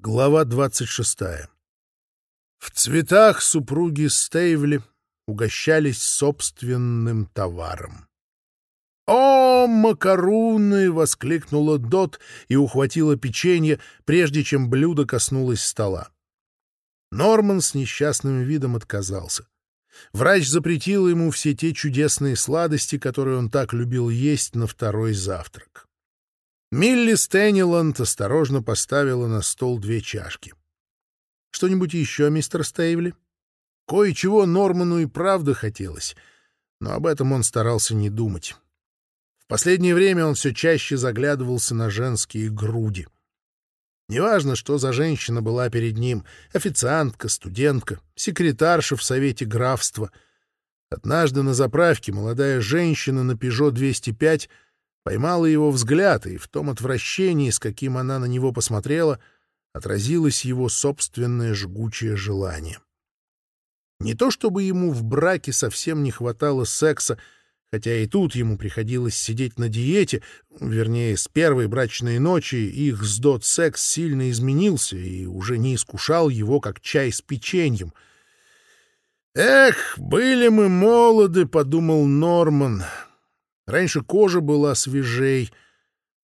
Глава 26. В цветах супруги Стейвли угощались собственным товаром. «О, макаруны!» — воскликнула Дот и ухватила печенье, прежде чем блюдо коснулось стола. Норман с несчастным видом отказался. Врач запретил ему все те чудесные сладости, которые он так любил есть на второй завтрак. Милли Стэниленд осторожно поставила на стол две чашки. «Что-нибудь еще, мистер Стейвли?» Кое-чего Норману и правда хотелось, но об этом он старался не думать. В последнее время он все чаще заглядывался на женские груди. Неважно, что за женщина была перед ним — официантка, студентка, секретарша в Совете графства. Однажды на заправке молодая женщина на «Пежо-205» поймала его взгляд, и в том отвращении, с каким она на него посмотрела, отразилось его собственное жгучее желание. Не то чтобы ему в браке совсем не хватало секса, хотя и тут ему приходилось сидеть на диете, вернее, с первой брачной ночи их с Дот секс сильно изменился и уже не искушал его, как чай с печеньем. «Эх, были мы молоды», — подумал Норман, Раньше кожа была свежей,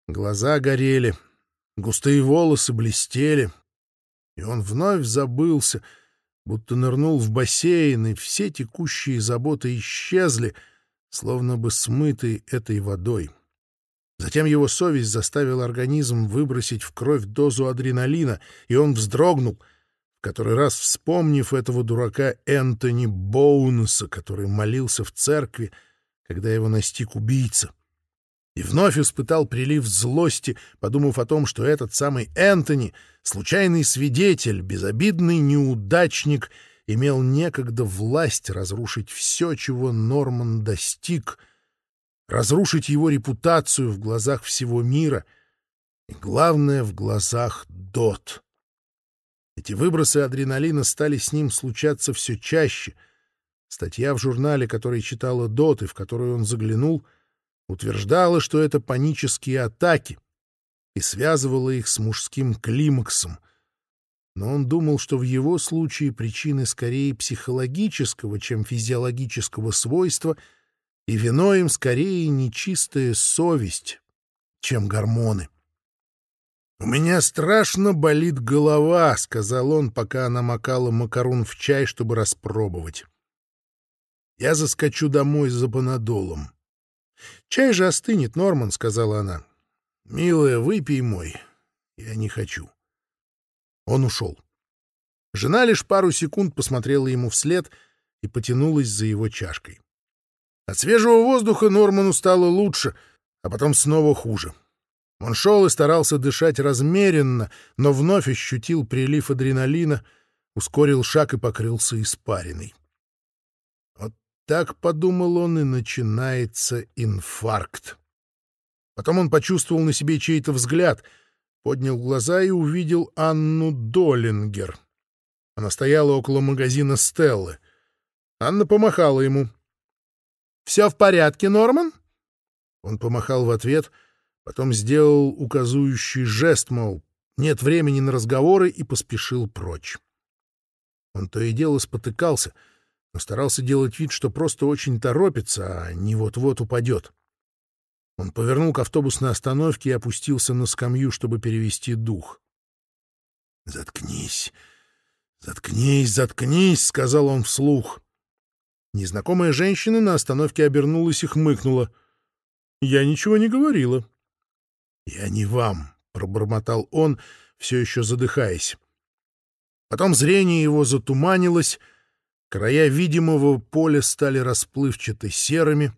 глаза горели, густые волосы блестели. И он вновь забылся, будто нырнул в бассейн, и все текущие заботы исчезли, словно бы смытые этой водой. Затем его совесть заставила организм выбросить в кровь дозу адреналина, и он вздрогнул, в который раз вспомнив этого дурака Энтони Боунеса, который молился в церкви, когда его настиг убийца. И вновь испытал прилив злости, подумав о том, что этот самый Энтони, случайный свидетель, безобидный неудачник, имел некогда власть разрушить все, чего Норман достиг, разрушить его репутацию в глазах всего мира и, главное, в глазах Дот. Эти выбросы адреналина стали с ним случаться все чаще — Статья в журнале, который читала Дот и в которую он заглянул, утверждала, что это панические атаки и связывала их с мужским климаксом. Но он думал, что в его случае причины скорее психологического, чем физиологического свойства, и виной им скорее нечистая совесть, чем гормоны. «У меня страшно болит голова», — сказал он, пока она макала макарон в чай, чтобы распробовать. Я заскочу домой за панадолом. — Чай же остынет, Норман, — сказала она. — Милая, выпей мой. Я не хочу. Он ушел. Жена лишь пару секунд посмотрела ему вслед и потянулась за его чашкой. От свежего воздуха Норману стало лучше, а потом снова хуже. Он шел и старался дышать размеренно, но вновь ощутил прилив адреналина, ускорил шаг и покрылся испариной. Так подумал он, и начинается инфаркт. Потом он почувствовал на себе чей-то взгляд, поднял глаза и увидел Анну Долингер. Она стояла около магазина Стеллы. Анна помахала ему. «Все в порядке, Норман?» Он помахал в ответ, потом сделал указующий жест, мол, нет времени на разговоры, и поспешил прочь. Он то и дело спотыкался — Старался делать вид, что просто очень торопится, а не вот-вот упадет. Он повернул к автобусной остановке и опустился на скамью, чтобы перевести дух. «Заткнись! Заткнись! Заткнись!» — сказал он вслух. Незнакомая женщина на остановке обернулась и хмыкнула. «Я ничего не говорила». «Я не вам», — пробормотал он, все еще задыхаясь. Потом зрение его затуманилось, — Края видимого поля стали расплывчато серыми,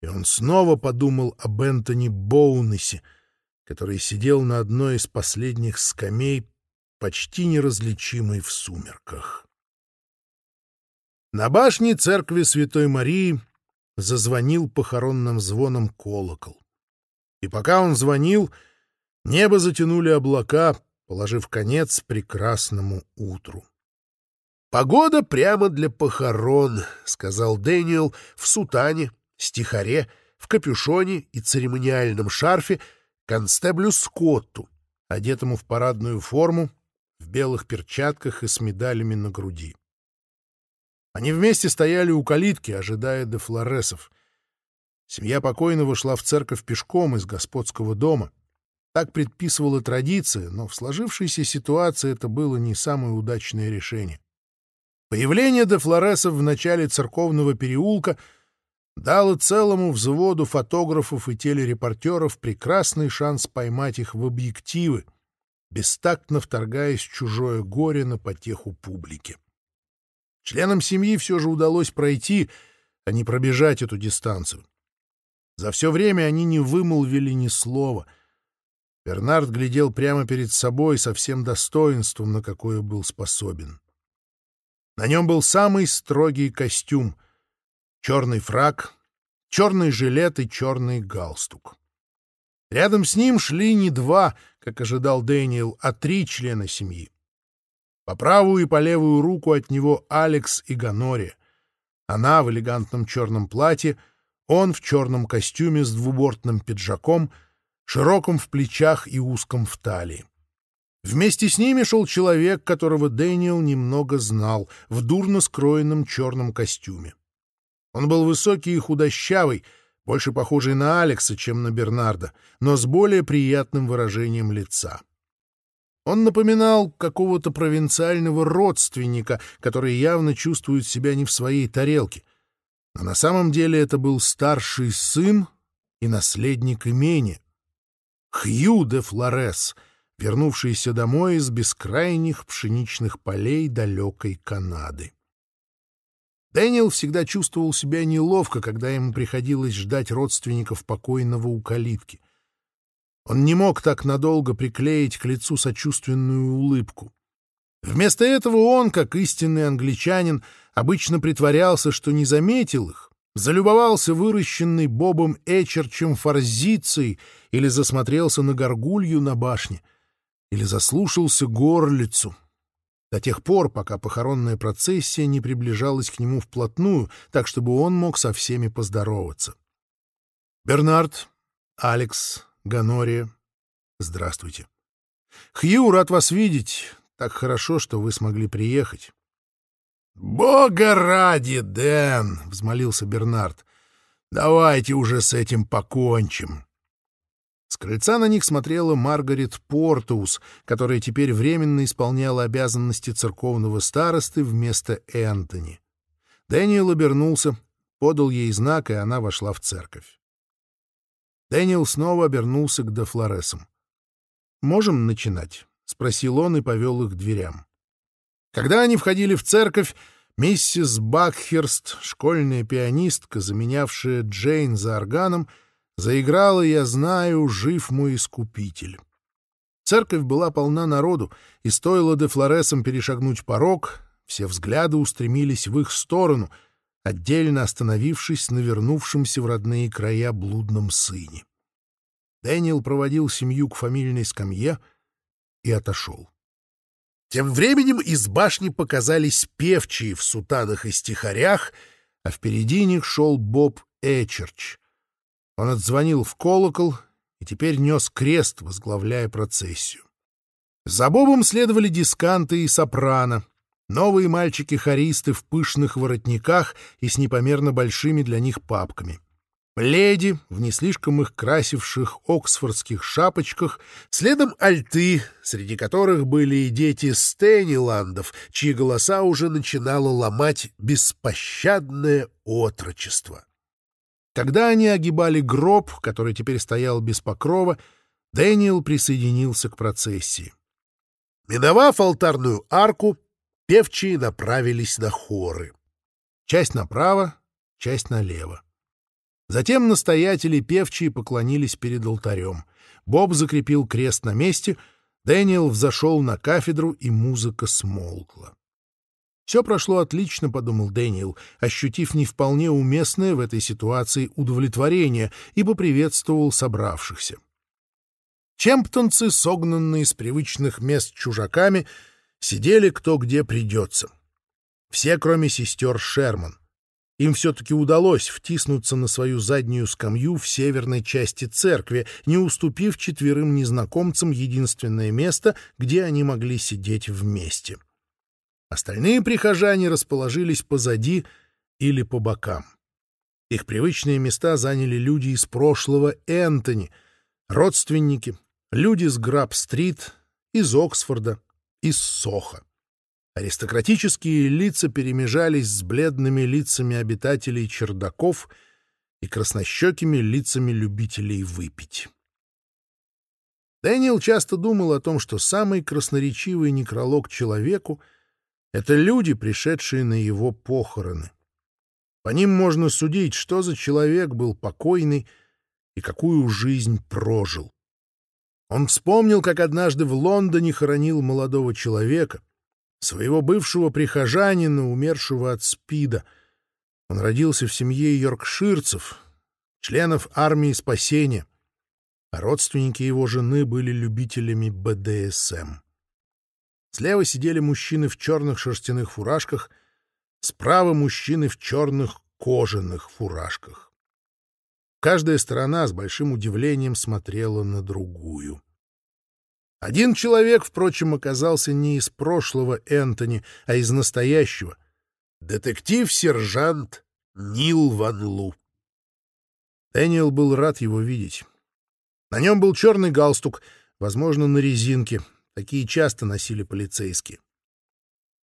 и он снова подумал об Энтони Боунесе, который сидел на одной из последних скамей, почти неразличимой в сумерках. На башне церкви Святой Марии зазвонил похоронным звоном колокол. И пока он звонил, небо затянули облака, положив конец прекрасному утру. «Погода прямо для похорон», — сказал Дэниел в сутане, стихаре, в капюшоне и церемониальном шарфе констеблю Скотту, одетому в парадную форму, белых перчатках и с медалями на груди. Они вместе стояли у калитки, ожидая де Флоресов. Семья покойного шла в церковь пешком из господского дома. Так предписывала традиция, но в сложившейся ситуации это было не самое удачное решение. Появление де Дефлореса в начале церковного переулка дало целому взводу фотографов и телерепортеров прекрасный шанс поймать их в объективы, бестактно вторгаясь в чужое горе на потеху публики. Членам семьи все же удалось пройти, а не пробежать эту дистанцию. За все время они не вымолвили ни слова. Бернард глядел прямо перед собой со всем достоинством, на какое был способен. На нем был самый строгий костюм. Черный фраг, черный жилет и черный галстук. Рядом с ним шли не два, как ожидал Дэниел, а три члена семьи. По правую и по левую руку от него Алекс и Ганори. Она в элегантном черном платье, он в черном костюме с двубортным пиджаком, широком в плечах и узком в талии. Вместе с ними шел человек, которого Дэниел немного знал, в дурно скроенном черном костюме. Он был высокий и худощавый, больше похожий на Алекса, чем на Бернарда, но с более приятным выражением лица. Он напоминал какого-то провинциального родственника, который явно чувствует себя не в своей тарелке. Но на самом деле это был старший сын и наследник имени. Хью де Флорес — вернувшийся домой из бескрайних пшеничных полей далекой Канады. Дэниел всегда чувствовал себя неловко, когда ему приходилось ждать родственников покойного у калитки. Он не мог так надолго приклеить к лицу сочувственную улыбку. Вместо этого он, как истинный англичанин, обычно притворялся, что не заметил их, залюбовался выращенной Бобом Эчерчем форзицией или засмотрелся на горгулью на башне — или заслушался горлицу. До тех пор, пока похоронная процессия не приближалась к нему вплотную, так чтобы он мог со всеми поздороваться. «Бернард, Алекс, Ганория, здравствуйте. Хью, рад вас видеть. Так хорошо, что вы смогли приехать». «Бога ради, Дэн!» — взмолился Бернард. «Давайте уже с этим покончим. Скрыльца на них смотрела Маргарет Портус, которая теперь временно исполняла обязанности церковного старосты вместо Энтони. Дэниел обернулся, подал ей знак, и она вошла в церковь. Дэниел снова обернулся к Дефлоресам. «Можем начинать?» — спросил он и повел их к дверям. Когда они входили в церковь, миссис Бакхерст, школьная пианистка, заменявшая Джейн за органом, — Заиграл и я знаю, жив мой искупитель. Церковь была полна народу, и стоило де Флоресам перешагнуть порог, все взгляды устремились в их сторону, отдельно остановившись на вернувшемся в родные края блудном сыне. Дэниел проводил семью к фамильной скамье и отошел. Тем временем из башни показались певчие в сутадах и стихарях, а впереди них шел Боб Эчерч — он отзвонил в колокол и теперь нес крест, возглавляя процессию. За Бобом следовали дисканты и сопрано, новые мальчики-хористы в пышных воротниках и с непомерно большими для них папками. Леди в не слишком их красивших оксфордских шапочках, следом альты, среди которых были и дети Стэниландов, чьи голоса уже начинало ломать беспощадное отрочество. Когда они огибали гроб, который теперь стоял без покрова, Дэниел присоединился к процессии. Миновав алтарную арку, певчие направились на хоры. Часть направо, часть налево. Затем настоятели певчие поклонились перед алтарем. Боб закрепил крест на месте, Дэниел взошел на кафедру, и музыка смолкла. «Все прошло отлично», — подумал Дэниел, ощутив не вполне уместное в этой ситуации удовлетворение, и поприветствовал собравшихся. Чемптонцы, согнанные с привычных мест чужаками, — Сидели кто где придется. Все, кроме сестер Шерман. Им все-таки удалось втиснуться на свою заднюю скамью в северной части церкви, не уступив четверым незнакомцам единственное место, где они могли сидеть вместе. остальные прихожане расположились позади или по бокам. Их привычные места заняли люди из прошлого Энтони, родственники, люди с Граб-стрит, из Оксфорда, из Соха. Аристократические лица перемежались с бледными лицами обитателей чердаков и краснощекими лицами любителей выпить. Дэниел часто думал о том, что самый красноречивый некролог человеку — это люди, пришедшие на его похороны. По ним можно судить, что за человек был покойный и какую жизнь прожил. Он вспомнил, как однажды в Лондоне хоронил молодого человека, своего бывшего прихожанина, умершего от СПИДа. Он родился в семье йоркширцев, членов армии спасения, а родственники его жены были любителями БДСМ. Слева сидели мужчины в черных шерстяных фуражках, справа мужчины в черных кожаных фуражках. Каждая сторона с большим удивлением смотрела на другую. Один человек, впрочем, оказался не из прошлого Энтони, а из настоящего. Детектив-сержант Нил Ван Ванлу. Дэниел был рад его видеть. На нем был черный галстук, возможно, на резинке, Такие часто носили полицейские.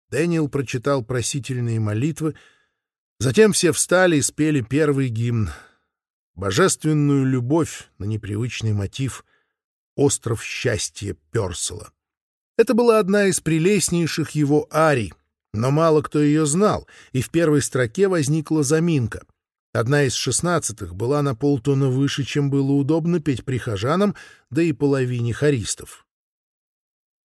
Дэниел прочитал просительные молитвы, затем все встали и спели первый гимн. Божественную любовь на непривычный мотив «Остров счастья Персела». Это была одна из прелестнейших его арий, но мало кто ее знал, и в первой строке возникла заминка. Одна из шестнадцатых была на полтона выше, чем было удобно петь прихожанам, да и половине хористов.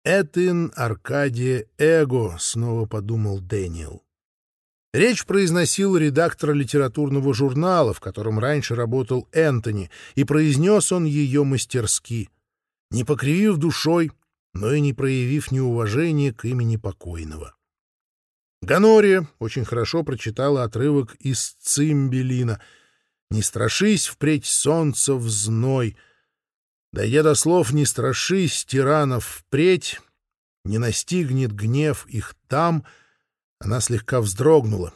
«Этин Аркадия Эго», — снова подумал Дэниел. Речь произносил редактор литературного журнала, в котором раньше работал Энтони, и произнес он ее мастерски не покривив душой, но и не проявив неуважения к имени покойного. Ганория очень хорошо прочитала отрывок из Цимбелина «Не страшись впредь солнца в зной». Дойдя до слов не страшись тиранов впредь, не настигнет гнев их там, она слегка вздрогнула.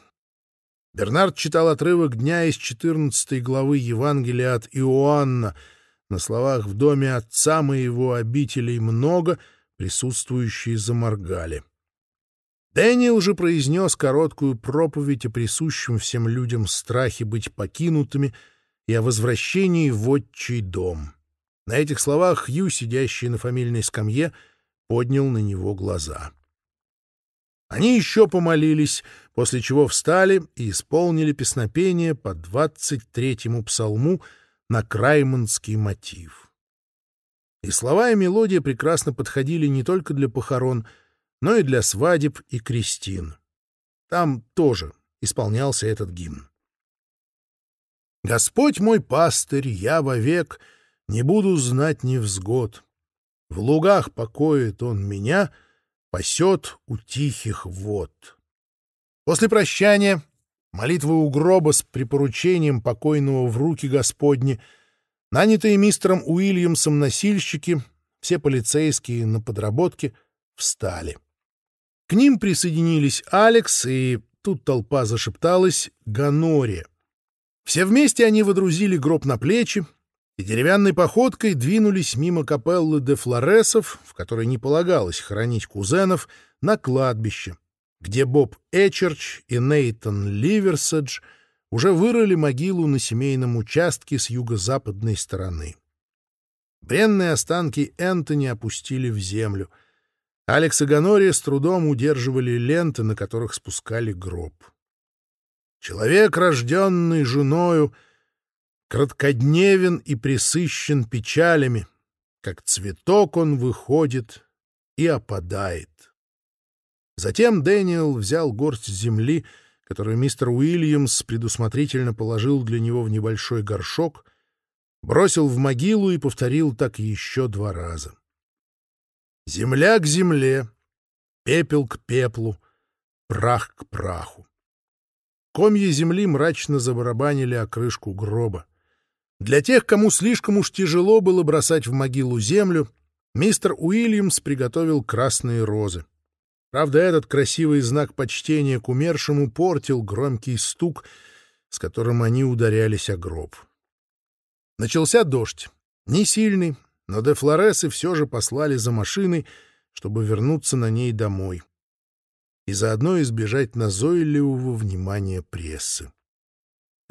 Бернард читал отрывок дня из 14 главы Евангелия от Иоанна на словах «В доме отца моего обителей много», присутствующие заморгали. Дэниел же произнес короткую проповедь о присущем всем людям страхе быть покинутыми и о возвращении в отчий дом. На этих словах Хью, сидящий на фамильной скамье, поднял на него глаза. Они еще помолились, после чего встали и исполнили песнопение по двадцать третьему псалму — на крайманский мотив. И слова и мелодия прекрасно подходили не только для похорон, но и для свадеб и крестин. Там тоже исполнялся этот гимн. «Господь мой пастырь, я вовек не буду знать невзгод. В лугах покоит он меня, пасет у тихих вод. После прощания, молитвы у гроба с припоручением покойного в руки Господни, нанятые мистером Уильямсом носильщики, все полицейские на подработке, встали. К ним присоединились Алекс и, тут толпа зашепталась, Ганори. Все вместе они водрузили гроб на плечи, и деревянной походкой двинулись мимо капеллы де Флоресов, в которой не полагалось хоронить кузенов, на кладбище, где Боб Эчерч и Нейтон Ливерседж уже вырыли могилу на семейном участке с юго-западной стороны. Бренные останки Энтони опустили в землю. Алекс и Ганория с трудом удерживали ленты, на которых спускали гроб. Человек, рожденный женою, краткодневен и присыщен печалями, как цветок он выходит и опадает. Затем Дэниел взял горсть земли, которую мистер Уильямс предусмотрительно положил для него в небольшой горшок, бросил в могилу и повторил так еще два раза. «Земля к земле, пепел к пеплу, прах к праху». Комья земли мрачно забарабанили о крышку гроба. Для тех, кому слишком уж тяжело было бросать в могилу землю, мистер Уильямс приготовил красные розы. Правда, этот красивый знак почтения к умершему портил громкий стук, с которым они ударялись о гроб. Начался дождь. Не сильный, но де Флоресы все же послали за машиной, чтобы вернуться на ней домой и заодно избежать назойливого внимания прессы.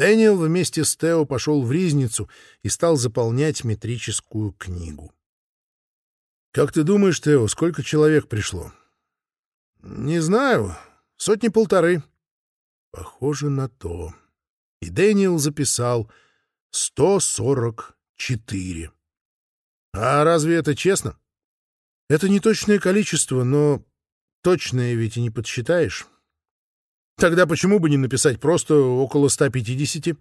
Дэниел вместе с Тео пошел в ризницу и стал заполнять метрическую книгу. «Как ты думаешь, Тео, сколько человек пришло?» «Не знаю. Сотни-полторы». «Похоже на то». И Дэниел записал «сто сорок четыре». «А разве это честно?» «Это не точное количество, но точное ведь и не подсчитаешь». Тогда почему бы не написать просто около 150?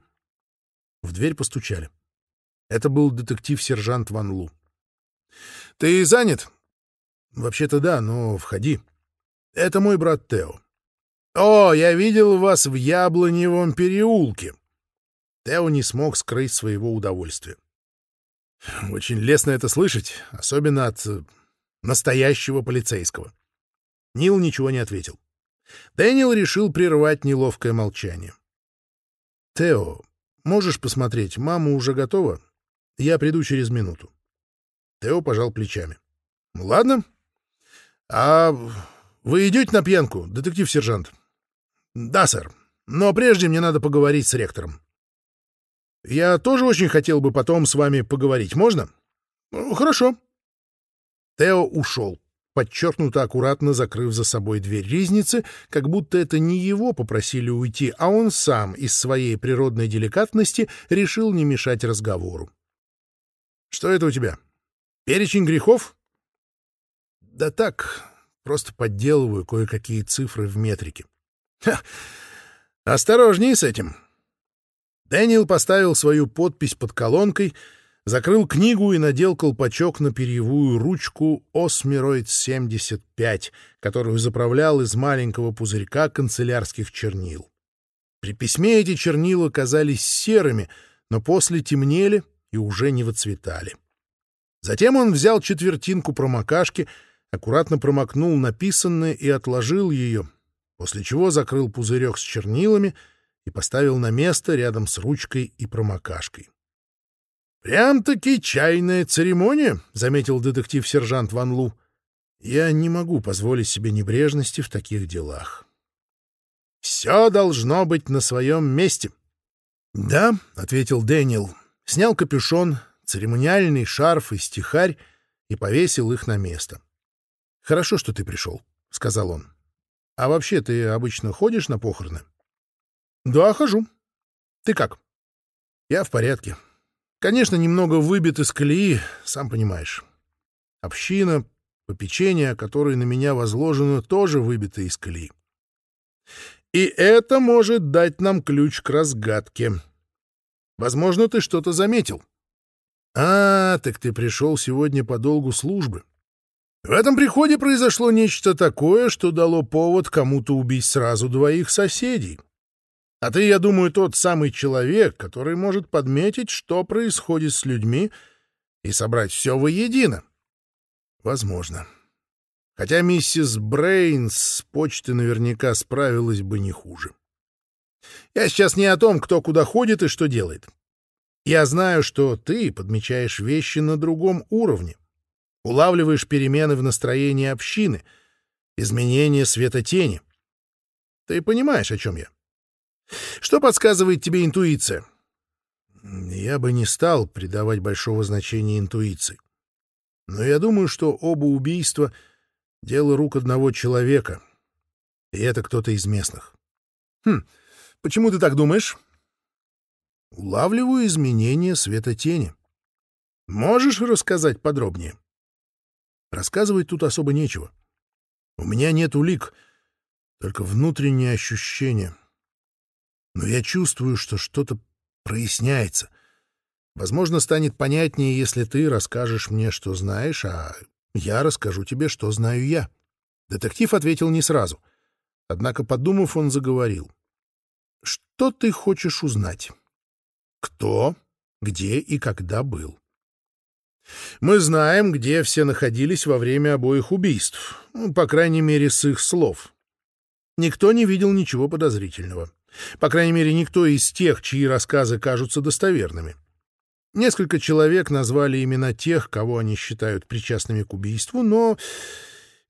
В дверь постучали. Это был детектив-сержант Ван Лу. «Ты занят?» «Вообще-то да, но входи. Это мой брат Тео». «О, я видел вас в Яблоневом переулке!» Тео не смог скрыть своего удовольствия. «Очень лестно это слышать, особенно от э, настоящего полицейского». Нил ничего не ответил. Дэниел решил прервать неловкое молчание. «Тео, можешь посмотреть, мама уже готова? Я приду через минуту». Тео пожал плечами. «Ладно. А вы идете на пьянку, детектив-сержант?» «Да, сэр. Но прежде мне надо поговорить с ректором». «Я тоже очень хотел бы потом с вами поговорить. Можно?» «Ну, «Хорошо». Тео ушел. подчеркнуто аккуратно закрыв за собой дверь ризницы, как будто это не его попросили уйти, а он сам из своей природной деликатности решил не мешать разговору. «Что это у тебя? Перечень грехов?» «Да так, просто подделываю кое-какие цифры в метрике». «Ха! Осторожней с этим!» Дэниел поставил свою подпись под колонкой — закрыл книгу и надел колпачок на перьевую ручку «Осмироид-75», которую заправлял из маленького пузырька канцелярских чернил. При письме эти чернила казались серыми, но после темнели и уже не выцветали. Затем он взял четвертинку промокашки, аккуратно промокнул написанное и отложил ее, после чего закрыл пузырек с чернилами и поставил на место рядом с ручкой и промокашкой. «Прям-таки чайная церемония», — заметил детектив-сержант Ван Лу. «Я не могу позволить себе небрежности в таких делах». «Все должно быть на своем месте». «Да», — ответил Дэниел, снял капюшон, церемониальный шарф и стихарь и повесил их на место. «Хорошо, что ты пришел», — сказал он. «А вообще ты обычно ходишь на похороны?» «Да, хожу. Ты как?» «Я в порядке. Конечно, немного выбит из колеи, сам понимаешь. Община, попечение, которое на меня возложено, тоже выбито из колеи. И это может дать нам ключ к разгадке. Возможно, ты что-то заметил. А, так ты пришел сегодня по долгу службы. В этом приходе произошло нечто такое, что дало повод кому-то убить сразу двоих соседей. А ты, я думаю, тот самый человек, который может подметить, что происходит с людьми, и собрать все воедино. Возможно. Хотя миссис Брейнс с почты наверняка справилась бы не хуже. Я сейчас не о том, кто куда ходит и что делает. Я знаю, что ты подмечаешь вещи на другом уровне, улавливаешь перемены в настроении общины, изменения света тени. Ты понимаешь, о чем я? — что подсказывает тебе интуиция? Я бы не стал придавать большого значения интуиции. Но я думаю, что оба убийства — дело рук одного человека. И это кто-то из местных. Хм, почему ты так думаешь? Улавливаю изменения света тени. Можешь рассказать подробнее? Рассказывать тут особо нечего. У меня нет улик, только внутренние ощущения. но я чувствую, что что-то проясняется. Возможно, станет понятнее, если ты расскажешь мне, что знаешь, а я расскажу тебе, что знаю я. Детектив ответил не сразу. Однако, подумав, он заговорил. Что ты хочешь узнать? Кто, где и когда был? Мы знаем, где все находились во время обоих убийств, ну, по крайней мере, с их слов. Никто По крайней мере, никто из тех, чьи рассказы кажутся достоверными. Несколько человек назвали имена тех, кого они считают причастными к убийству, но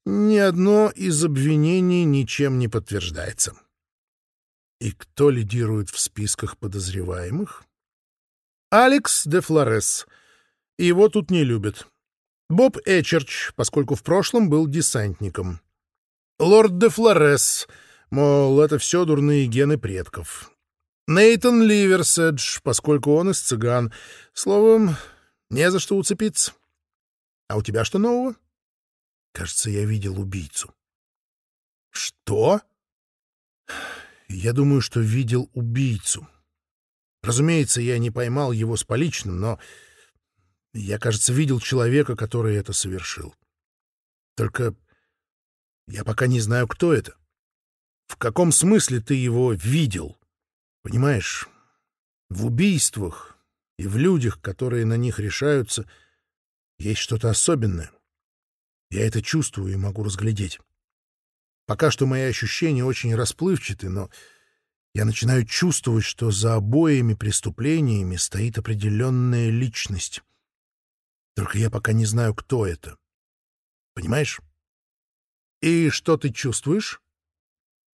ни одно из обвинений ничем не подтверждается. И кто лидирует в списках подозреваемых? Алекс де Флорес. Его тут не любят. Боб Эчерч, поскольку в прошлом был десантником. Лорд де Флорес — мол, это все дурные гены предков. Нейтан Ливерседж, поскольку он из цыган. Словом, не за что уцепиться. А у тебя что нового? Кажется, я видел убийцу. Что? Я думаю, что видел убийцу. Разумеется, я не поймал его с поличным, но я, кажется, видел человека, который это совершил. Только я пока не знаю, кто это. В каком смысле ты его видел? Понимаешь, в убийствах и в людях, которые на них решаются, есть что-то особенное. Я это чувствую и могу разглядеть. Пока что мои ощущения очень расплывчаты, но я начинаю чувствовать, что за обоими преступлениями стоит определенная личность. Только я пока не знаю, кто это. Понимаешь? И что ты чувствуешь?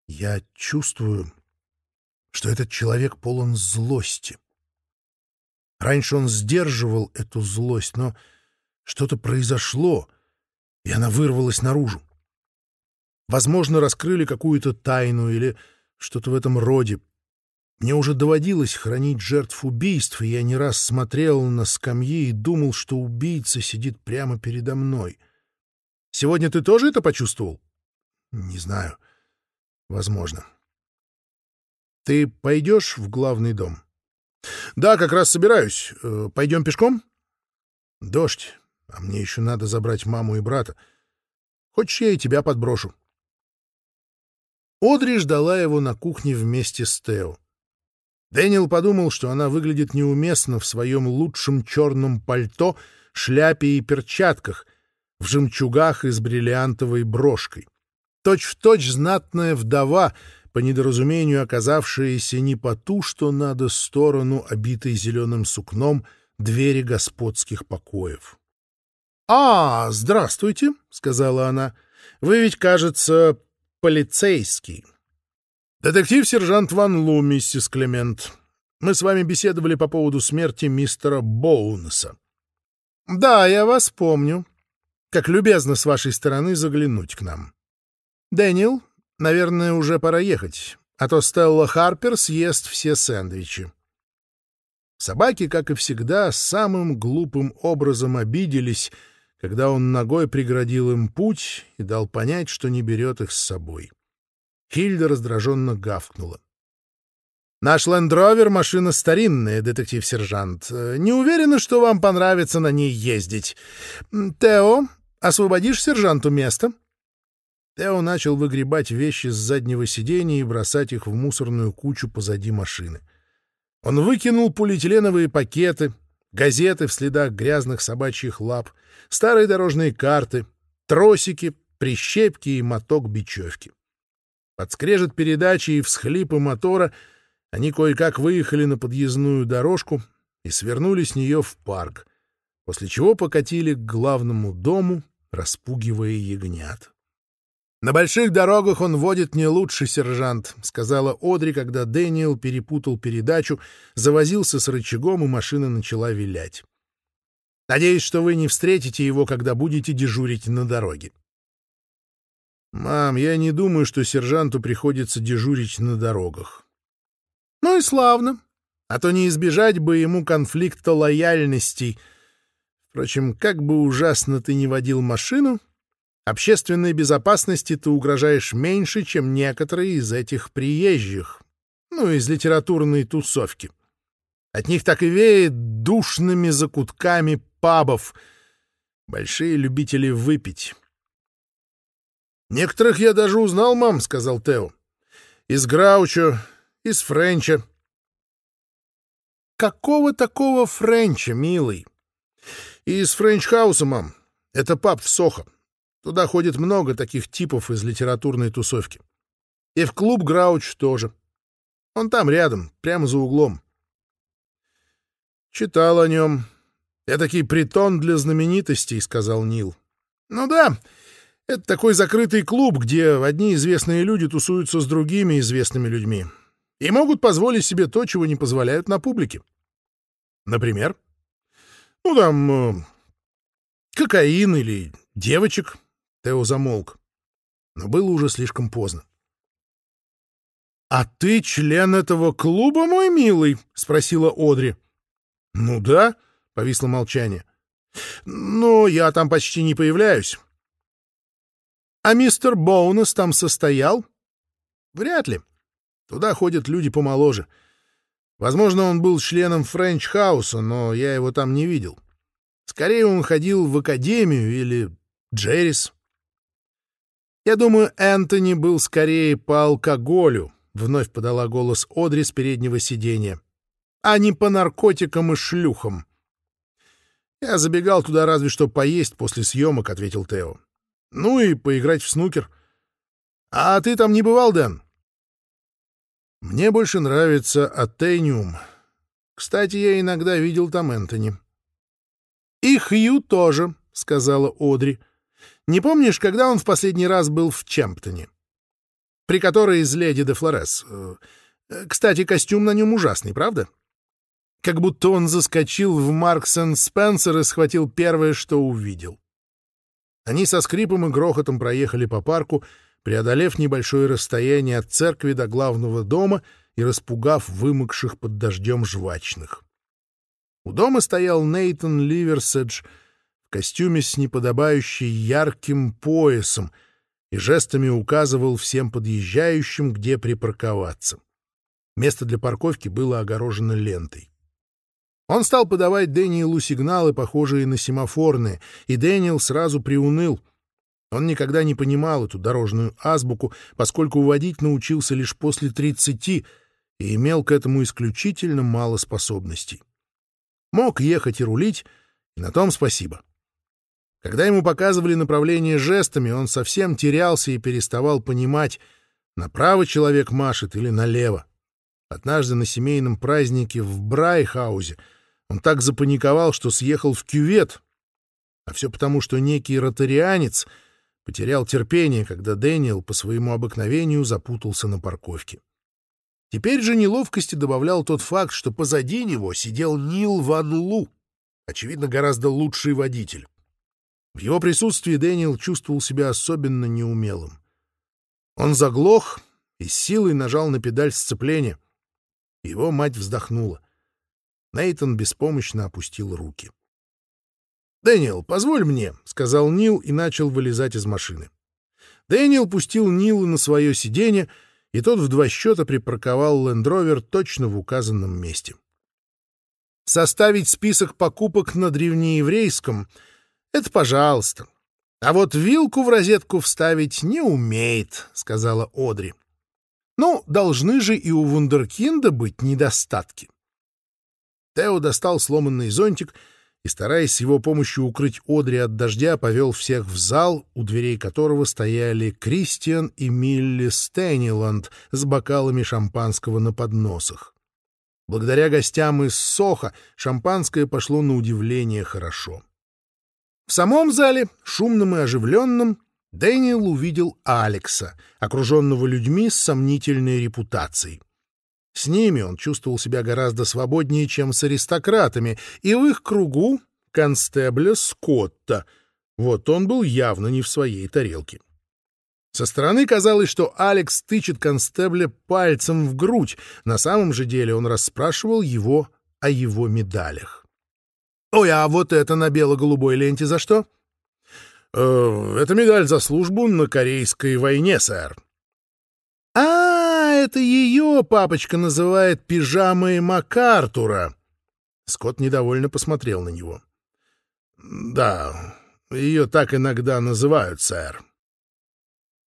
Я чувствую, что этот человек полон злости. Раньше он сдерживал эту злость, но что-то произошло, и она вырвалась наружу. Возможно, раскрыли какую-то тайну или что-то в этом роде. Мне уже доводилось хранить жертв убийств, и я не раз смотрел на скамьи и думал, что убийца сидит прямо Возможно. «Ты пойдешь в главный дом?» «Да, как раз собираюсь. Э, пойдем пешком?» «Дождь. А мне еще надо забрать маму и брата. Хочешь, я и тебя подброшу?» Одри ждала его на кухне вместе с Тео. Дэниел подумал, что она выглядит неуместно в своем лучшем черном пальто, шляпе и перчатках, в жемчугах и с бриллиантовой брошкой. Точь-в-точь точь знатная вдова — по недоразумению оказавшиеся не по ту, что надо, сторону, обитой зеленым сукном, двери господских покоев. — А, здравствуйте, — сказала она. — Вы ведь, кажется, полицейский. — Детектив-сержант Ван Лу, миссис Клемент. Мы с вами беседовали по поводу смерти мистера Боунса. — Да, я вас помню. Как любезно с вашей стороны заглянуть к нам. — Дэниел, наверное, уже пора ехать, а то Стелла Харпер съест все сэндвичи. Собаки, как и всегда, самым глупым образом обиделись, когда он ногой преградил им путь и дал понять, что не берет их с собой. Хильда раздраженно гавкнула. «Наш лендровер — машина старинная, детектив-сержант. Не уверена, что вам понравится на ней ездить. Тео, освободишь сержанту место?» Тео начал выгребать вещи с заднего сидения и бросать их в мусорную кучу позади машины. Он выкинул полиэтиленовые пакеты, газеты в следах грязных собачьих лап, старые дорожные карты, тросики, прищепки и моток бечевки. Подскрежет передачи и всхлипы мотора они кое-как выехали на подъездную дорожку и свернули с нее в парк, после чего покатили к главному дому, распугивая ягнят. «На больших дорогах он водит не лучше, сержант», — сказала Одри, когда Дэниел перепутал передачу, завозился с рычагом, и машина начала вилять. «Надеюсь, что вы не встретите его, когда будете дежурить на дороге». «Мам, я не думаю, что сержанту приходится дежурить на дорогах». «Ну и славно. А то не избежать бы ему конфликта лояльностей. Впрочем, как бы ужасно ты не водил машину, Общественной безопасности ты угрожаешь меньше, чем некоторые из этих приезжих, ну, из литературной тусовки. От них так и веет душными закутками пабов. Большие любители выпить. «Некоторых я даже узнал, мам», — сказал Тео. «Из Граучо, из Френча». «Какого такого Френча, милый?» «Из Френч-хауса, мам. Это паб в Сохо. Туда ходит много таких типов из литературной тусовки. И в клуб Грауч тоже. Он там рядом, прямо за углом. Читал о нем. «Этакий притон для знаменитостей», — сказал Нил. «Ну да, это такой закрытый клуб, где одни известные люди тусуются с другими известными людьми и могут позволить себе то, чего не позволяют на публике. Например, ну там, э, кокаин или девочек». Тео замолк. Но было уже слишком поздно. «А ты член этого клуба, мой милый?» — спросила Одри. «Ну да», — повисло молчание. «Но я там почти не появляюсь». «А мистер Боунес там состоял?» «Вряд ли. Туда ходят люди помоложе. Возможно, он был членом Френч-хауса, но я его там не видел. Скорее, он ходил в академию или Джеррис». Я думаю, Энтони был скорее по алкоголю, — вновь подала голос Одри с переднего сиденья, — а не по наркотикам и шлюхам. «Я забегал туда разве что поесть после съемок», — ответил Тео. «Ну и поиграть в снукер». «А ты там не бывал, Дэн?» «Мне больше нравится Атениум. Кстати, я иногда видел там Энтони». «И Хью тоже», — сказала Одри. — не помнишь, когда он в последний раз был в Чемптоне? При которой из леди де Флорес. Э, кстати, костюм на нем ужасный, правда? Как будто он заскочил в Маркс Спенсер и схватил первое, что увидел. Они со скрипом и грохотом проехали по парку, преодолев небольшое расстояние от церкви до главного дома и распугав вымокших под дождем жвачных. У дома стоял Нейтон Ливерседж — костюме с неподобающей ярким поясом и жестами указывал всем подъезжающим, где припарковаться. Место для парковки было огорожено лентой. Он стал подавать Дэниелу сигналы, похожие на семафорные, и Дэниел сразу приуныл. Он никогда не понимал эту дорожную азбуку, поскольку водить научился лишь после тридцати и имел к этому исключительно мало способностей. Мог ехать и рулить, и на том спасибо. Когда ему показывали направление жестами, он совсем терялся и переставал понимать, направо человек машет или налево. Однажды на семейном празднике в Брайхаузе он так запаниковал, что съехал в кювет. А все потому, что некий ротарианец потерял терпение, когда Дэниел по своему обыкновению запутался на парковке. Теперь же неловкости добавлял тот факт, что позади него сидел Нил Ван Лу, очевидно, гораздо лучший водитель. В его присутствии Дэниел чувствовал себя особенно неумелым. Он заглох и с силой нажал на педаль сцепления. Его мать вздохнула. Нейтон беспомощно опустил руки. «Дэниел, позволь мне», — сказал Нил и начал вылезать из машины. Дэниел пустил Нила на свое сиденье, и тот в два счета припарковал лендровер точно в указанном месте. «Составить список покупок на древнееврейском — Это пожалуйста. А вот вилку в розетку вставить не умеет, сказала Одри. Ну, должны же и у вундеркинда быть недостатки. Тео достал сломанный зонтик и, стараясь с его помощью укрыть Одри от дождя, повел всех в зал, у дверей которого стояли Кристиан и Милли Стэниланд с бокалами шампанского на подносах. Благодаря гостям из Соха шампанское пошло на удивление хорошо. — В самом зале, шумном и оживленном, Дэниел увидел Алекса, окруженного людьми с сомнительной репутацией. С ними он чувствовал себя гораздо свободнее, чем с аристократами, и в их кругу констебля Скотта. Вот он был явно не в своей тарелке. Со стороны казалось, что Алекс тычет констебля пальцем в грудь. На самом же деле «Ой, а вот это на бело-голубой ленте за что?» «Э, «Это медаль за службу на Корейской войне, сэр». «А, это ее папочка называет пижамой МакАртура». Скотт недовольно посмотрел на него. «Да, ее так иногда называют, сэр».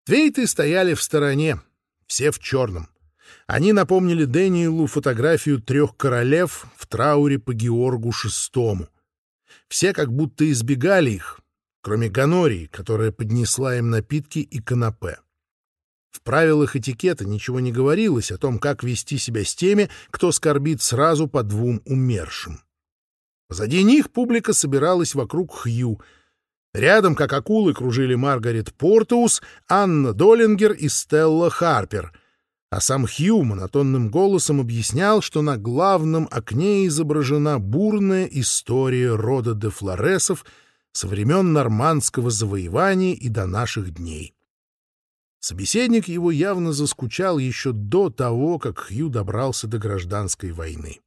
Твейты стояли в стороне, все в черном. Они напомнили Дэниелу фотографию трех королев в трауре по Георгу VI. Все как будто избегали их, кроме Ганории, которая поднесла им напитки и канапе. В правилах этикета ничего не говорилось о том, как вести себя с теми, кто скорбит сразу по двум умершим. Позади них публика собиралась вокруг Хью. Рядом, как акулы, кружили Маргарет Портаус, Анна Доллингер и Стелла Харпер — а сам Хью монотонным голосом объяснял, что на главном окне изображена бурная история рода де Флоресов со времен нормандского завоевания и до наших дней. Собеседник его явно заскучал еще до того, как Хью добрался до гражданской войны.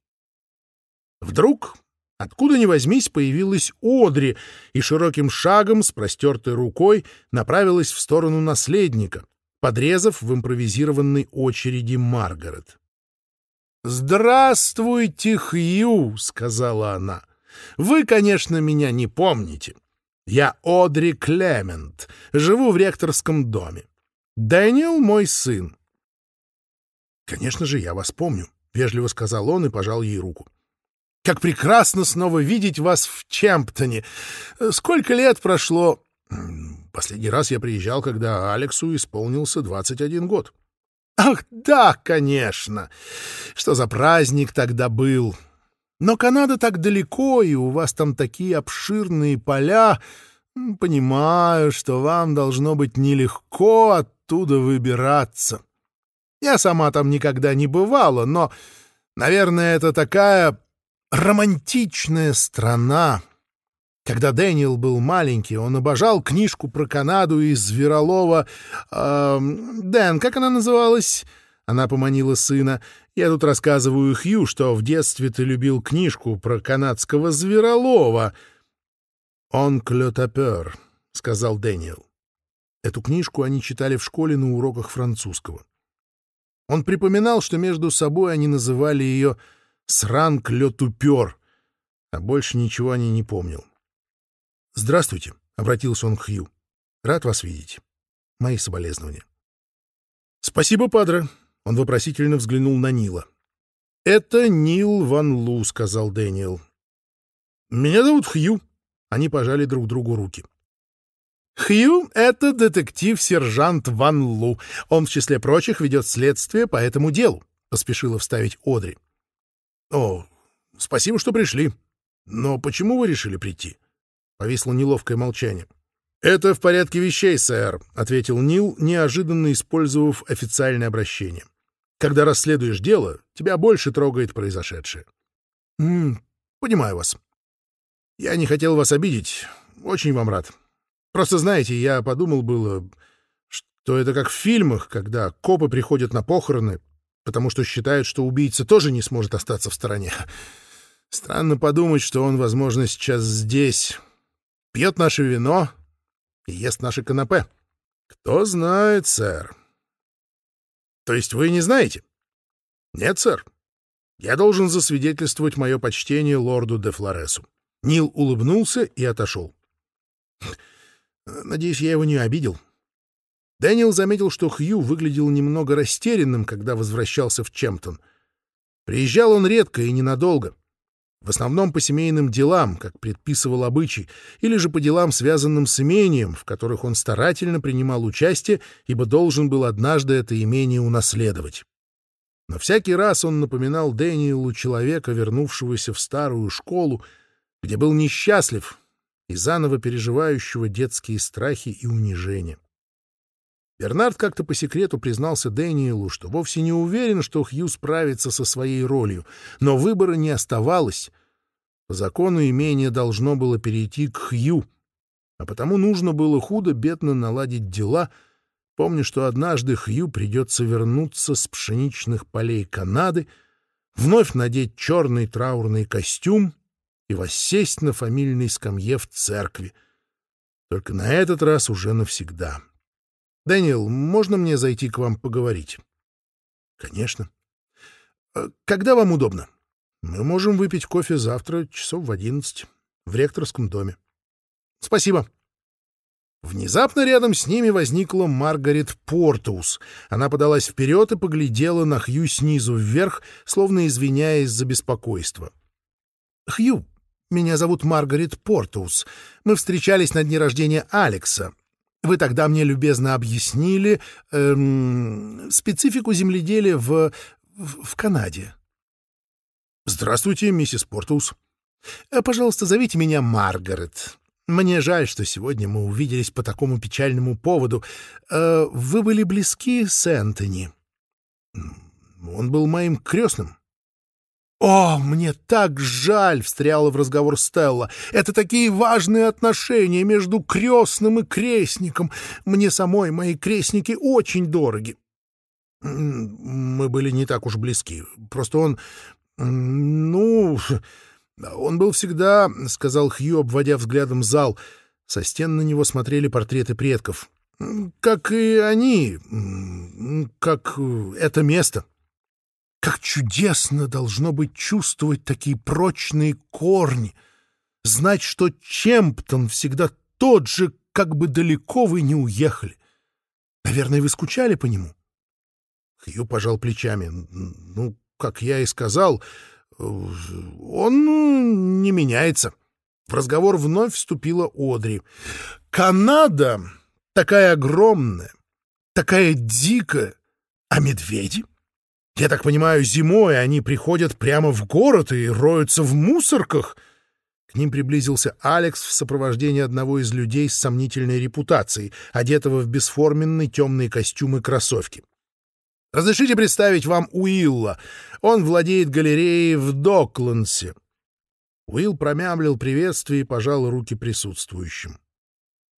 Вдруг, откуда ни возьмись, появилась Одри и широким шагом с простертой рукой направилась в сторону наследника, подрезав в импровизированной очереди Маргарет. «Здравствуйте, Хью!» — сказала она. «Вы, конечно, меня не помните. Я Одри Клемент, живу в ректорском доме. Дэниел мой сын». «Конечно же, я вас помню», — вежливо сказал он и пожал ей руку. «Как прекрасно снова видеть вас в Чемптоне! Сколько лет прошло? Последний раз я приезжал, когда Алексу исполнился 21 год. Ах, да, конечно! Что за праздник тогда был? Но Канада так далеко, и у вас там такие обширные поля. Понимаю, что вам должно быть нелегко оттуда выбираться. Я сама там никогда не бывала, но, наверное, это такая романтичная страна, когда Дэниел был маленький, он обожал книжку про Канаду из Зверолова. Э, «Дэн, как она называлась?» Она поманила сына. «Я тут рассказываю Хью, что в детстве ты любил книжку про канадского Зверолова». «Он клетопер», — сказал Дэниел. Эту книжку они читали в школе на уроках французского. Он припоминал, что между собой они называли ее сран клетупер, а больше ничего они не помнил. «Здравствуйте», — обратился он к Хью. «Рад вас видеть. Мои соболезнования». «Спасибо, Падре», — он вопросительно взглянул на Нила. «Это Нил Ван Лу», — сказал Дэниел. «Меня зовут Хью». Они пожали друг другу руки. «Хью — это детектив-сержант Ван Лу. Он, в числе прочих, ведет следствие по этому делу», — поспешила вставить Одри. «О, спасибо, что пришли. Но почему вы решили прийти?» Повисло неловкое молчание. «Это в порядке вещей, сэр», — ответил Нил, неожиданно использовав официальное обращение. «Когда расследуешь дело, тебя больше трогает произошедшее». «М -м, «Понимаю вас. Я не хотел вас обидеть. Очень вам рад. Просто, знаете, я подумал было, что это как в фильмах, когда копы приходят на похороны, потому что считают, что убийца тоже не сможет остаться в стороне. Странно подумать, что он, возможно, сейчас здесь» пьет наше вино и ест наше канапе. Кто знает, сэр. То есть вы не знаете? Нет, сэр. Я должен засвидетельствовать мое почтение лорду де Флоресу. Нил улыбнулся и отошел. Надеюсь, я его не обидел. Дэниел заметил, что Хью выглядел немного растерянным, когда возвращался в Чемптон. Приезжал он редко и ненадолго. В основном по семейным делам, как предписывал обычай, или же по делам, связанным с имением, в которых он старательно принимал участие, ибо должен был однажды это имение унаследовать. Но всякий раз он напоминал Дэниелу человека, вернувшегося в старую школу, где был несчастлив и заново переживающего детские страхи и унижения. Бернард как-то по секрету признался Дэниелу, что вовсе не уверен, что Хью справится со своей ролью, но выбора не оставалось. По закону имение должно было перейти к Хью, а потому нужно было худо-бедно наладить дела, помня, что однажды Хью придется вернуться с пшеничных полей Канады, вновь надеть черный траурный костюм и воссесть на фамильной скамье в церкви. Только на этот раз уже навсегда. — Дэниел, можно мне зайти к вам поговорить? Конечно. А когда вам удобно? Мы можем выпить кофе завтра часов в одиннадцать в ректорском доме. Спасибо. Внезапно рядом с ними возникла Маргарет Портус. Она подалась вперед и поглядела на Хью снизу вверх, словно извиняясь за беспокойство. «Хью, меня зовут Маргарет Портус. Мы встречались на дне рождения Алекса. Вы тогда мне любезно объяснили эм, специфику земледелия в, в, в Канаде». «Здравствуйте, миссис Портус». «Пожалуйста, зовите меня Маргарет. Мне жаль, что сегодня мы увиделись по такому печальному поводу. Э, вы были близки с Энтони. Он был моим крестным. «О, мне так жаль!» — встряла в разговор Стелла. «Это такие важные отношения между крестным и крестником. Мне самой мои крестники очень дороги». «Мы были не так уж близки. Просто он... Ну...» «Он был всегда, — сказал Хью, обводя взглядом зал. Со стен на него смотрели портреты предков. Как и они, как это место. Как чудесно должно быть чувствовать такие прочные корни, знать, что Чемптон всегда тот же, как бы далеко вы не уехали. Наверное, вы скучали по нему?» Я так понимаю, зимой они приходят прямо в город и роются в мусорках. К ним приблизился Алекс в сопровождении одного из людей с сомнительной репутацией, одетого в бесформенные темные костюмы и кроссовки. «Разрешите представить вам Уилла. Он владеет галереей в Доклансе». Уилл промямлил приветствие и пожал руки присутствующим.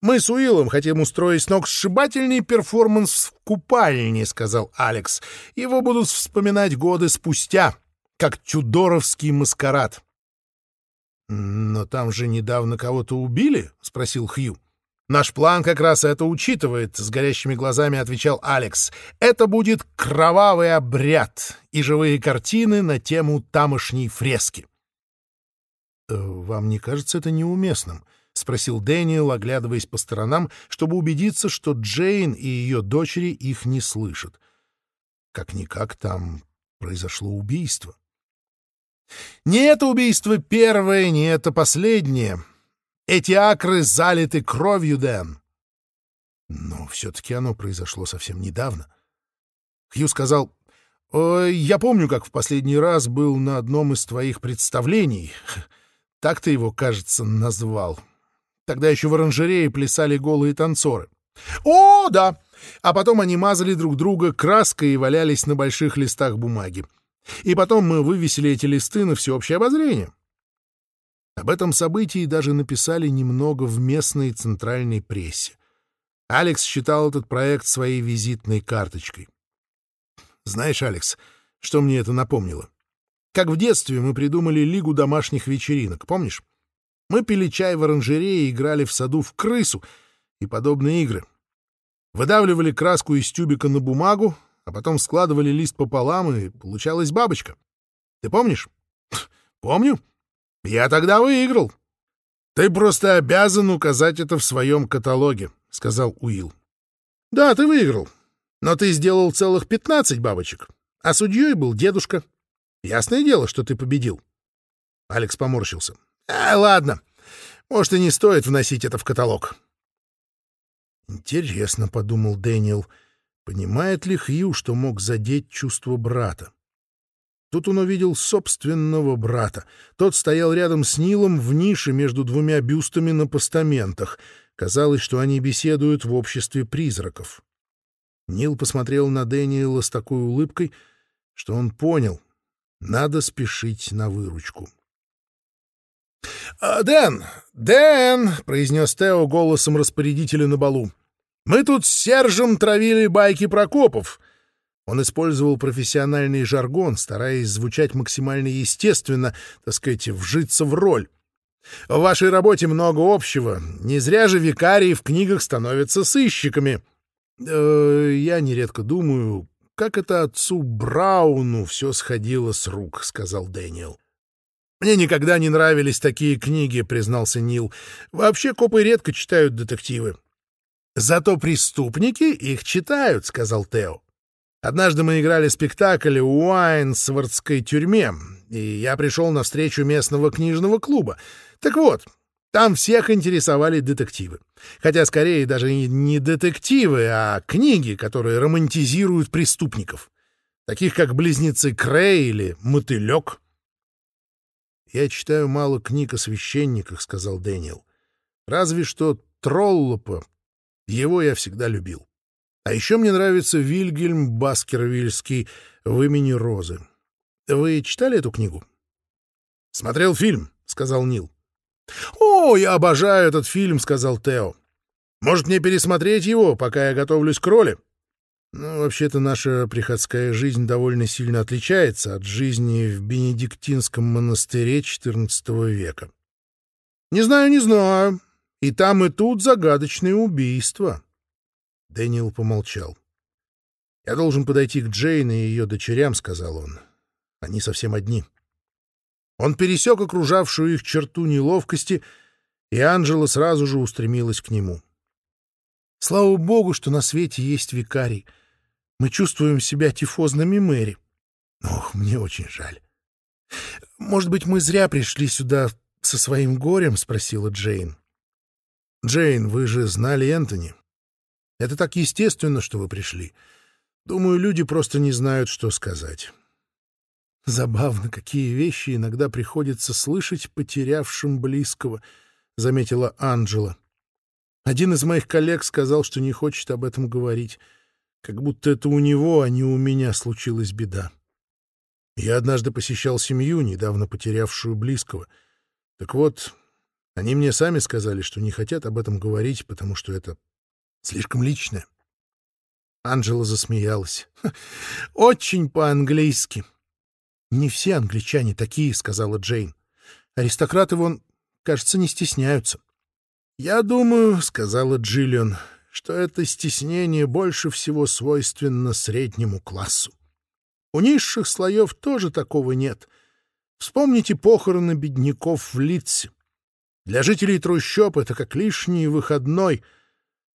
Мы с Уиллом хотим устроить сногсшибательный перформанс в купальне», — сказал Алекс. «Его будут вспоминать годы спустя, как тюдоровский маскарад». «Но там же недавно кого-то убили?» — спросил Хью. «Наш план как раз это учитывает», — с горящими глазами отвечал Алекс. «Это будет кровавый обряд и живые картины на тему тамошней фрески». «Вам не кажется это неуместным?» Спросил Дэниел, оглядываясь по сторонам, чтобы убедиться, что Джейн и ее дочери их не слышат. Как-никак там произошло убийство. «Не это убийство первое, не это последнее. Эти акры залиты кровью, Дэн». Но все-таки оно произошло совсем недавно. Хью сказал, «Э, «Я помню, как в последний раз был на одном из твоих представлений. Так ты его, кажется, назвал» тогда еще в оранжерее плясали голые танцоры. «О, да!» А потом они мазали друг друга краской и валялись на больших листах бумаги. И потом мы вывесили эти листы на всеобщее обозрение. Об этом событии даже написали немного в местной центральной прессе. Алекс считал этот проект своей визитной карточкой. «Знаешь, Алекс, что мне это напомнило? Как в детстве мы придумали Лигу домашних вечеринок, помнишь? Мы пили чай в оранжерее и играли в саду в крысу и подобные игры. Выдавливали краску из тюбика на бумагу, а потом складывали лист пополам, и получалась бабочка. Ты помнишь? Помню. Я тогда выиграл. Ты просто обязан указать это в своем каталоге, сказал Уилл. Да, ты выиграл. Но ты сделал целых пятнадцать бабочек, а судьей был дедушка. Ясное дело, что ты победил. Алекс поморщился. А, А, ладно. Может, и не стоит вносить это в каталог. Интересно, — подумал Дэниел, — понимает ли Хью, что мог задеть чувство брата? Тут он увидел собственного брата. Тот стоял рядом с Нилом в нише между двумя бюстами на постаментах. Казалось, что они беседуют в обществе призраков. Нил посмотрел на Дэниела с такой улыбкой, что он понял — надо спешить на выручку. — а, «Дэн! Дэн!» — произнес Тео голосом распорядителя на балу. «Мы тут с Сержем травили байки Прокопов!» Он использовал профессиональный жаргон, стараясь звучать максимально естественно, так сказать, вжиться в роль. «В вашей работе много общего. Не зря же викарии в книгах становятся сыщиками». «Э, «Я нередко думаю, как это отцу Брауну все сходило с рук», — сказал Дэниел. Мне никогда не нравились такие книги», — признался Нил. «Вообще копы редко читают детективы». «Зато преступники их читают», — сказал Тео. «Однажды мы играли спектакль в Уайнсвордской тюрьме, и я пришел на встречу местного книжного клуба. Так вот, там всех интересовали детективы. Хотя, скорее, даже не детективы, а книги, которые романтизируют преступников. Таких, как «Близнецы Крей» или «Мотылек». Я читаю мало книг о священниках, — сказал Дэниел. Разве что Троллопа. Его я всегда любил. А еще мне нравится Вильгельм Баскервильский в имени Розы. Вы читали эту книгу? — Смотрел фильм, — сказал Нил. — О, я обожаю этот фильм, — сказал Тео. — Может, мне пересмотреть его, пока я готовлюсь к роли? — ну, вообще-то наша приходская жизнь довольно сильно отличается от жизни в Бенедиктинском монастыре XIV века. Не знаю, не знаю. И там, и тут загадочные убийства. Дэниел помолчал. «Я должен подойти к Джейн и ее дочерям», — сказал он. «Они совсем одни». Он пересек окружавшую их черту неловкости, и Анжела сразу же устремилась к нему. «Слава богу, что на свете есть викарий», Мы чувствуем себя тифозными Мэри. Ох, мне очень жаль. Может быть, мы зря пришли сюда со своим горем?» — спросила Джейн. «Джейн, вы же знали Энтони. Это так естественно, что вы пришли. Думаю, люди просто не знают, что сказать». Забавно, какие вещи иногда приходится слышать потерявшим близкого, — заметила Анджела. Один из как будто это у него, а не у меня случилась беда. Я однажды посещал семью, недавно потерявшую близкого. Так вот, они мне сами сказали, что не хотят об этом говорить, потому что это слишком личное. Анжела засмеялась. «Очень по-английски». «Не все англичане такие», — сказала Джейн. «Аристократы, вон, кажется, не стесняются». «Я думаю», — сказала Джиллиан, «что это стеснение больше всего свойственно среднему классу. У низших слоев тоже такого нет. Вспомните похороны бедняков в Литсе. Для жителей трущоб это как лишний выходной,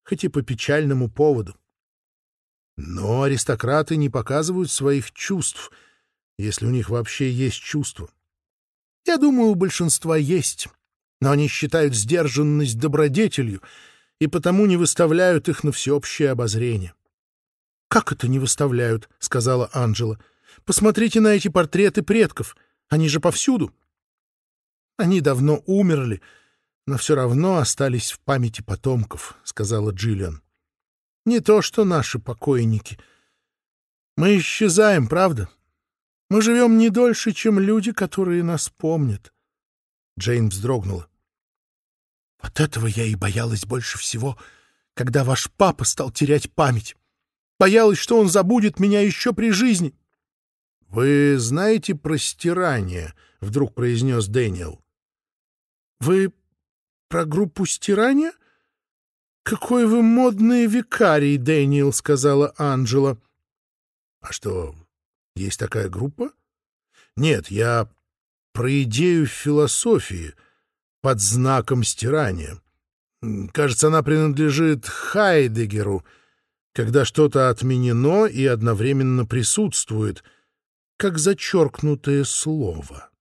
хоть и по печальному поводу. Но аристократы не показывают своих чувств — если у них вообще есть чувства. Я думаю, у и потому не выставляют их на всеобщее обозрение. «Как это не выставляют?» — сказала Анжела. «Посмотрите на эти портреты предков. Они же повсюду». «Они давно умерли, но все равно остались в памяти потомков», — сказала Джиллиан. «Не то, что наши покойники. Мы исчезаем, правда? Мы живем не дольше, чем люди, которые нас помнят». Джейн вздрогнула. Вот этого я и боялась больше всего, когда ваш папа стал терять память. Боялась, что он забудет меня еще при жизни. — Вы знаете про стирание? — вдруг произнес Дэниел. — Вы про группу стирания? — Какой вы модный викарий, Дэниел, — сказала Анджела. — А что, есть такая